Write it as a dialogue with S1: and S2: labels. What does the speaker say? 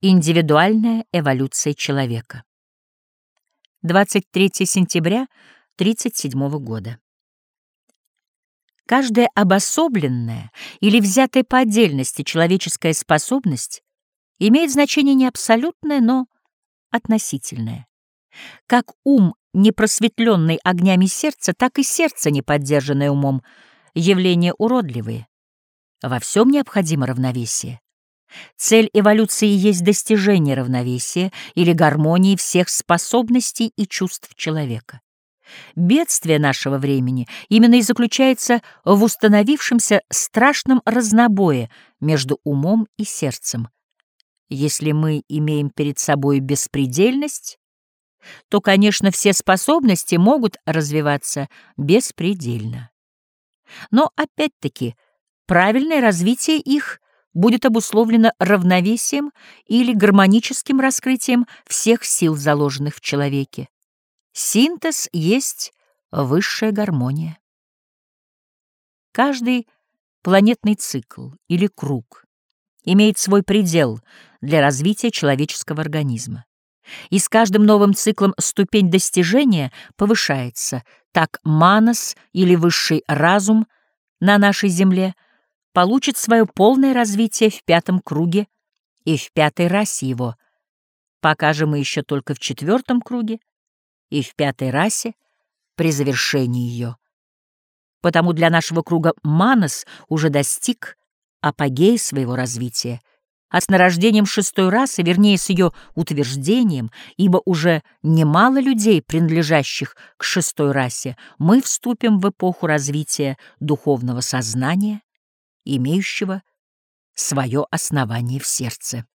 S1: Индивидуальная эволюция человека. 23 сентября 1937 года. Каждая обособленная или взятая по отдельности человеческая способность имеет значение не абсолютное, но относительное. Как ум, не просветленный огнями сердца, так и сердце, не поддержанное умом, явления уродливые. Во всем необходимо равновесие. Цель эволюции есть достижение равновесия или гармонии всех способностей и чувств человека. Бедствие нашего времени именно и заключается в установившемся страшном разнобое между умом и сердцем. Если мы имеем перед собой беспредельность, то, конечно, все способности могут развиваться беспредельно. Но, опять-таки, правильное развитие их будет обусловлено равновесием или гармоническим раскрытием всех сил, заложенных в человеке. Синтез есть высшая гармония. Каждый планетный цикл или круг имеет свой предел для развития человеческого организма. И с каждым новым циклом ступень достижения повышается. Так манас или высший разум на нашей Земле получит свое полное развитие в пятом круге и в пятой расе его, пока же мы еще только в четвертом круге и в пятой расе при завершении ее. Потому для нашего круга Манас уже достиг апогея своего развития, а с нарождением шестой расы, вернее, с ее утверждением, ибо уже немало людей, принадлежащих к шестой расе, мы вступим в эпоху развития духовного сознания, имеющего свое основание в сердце.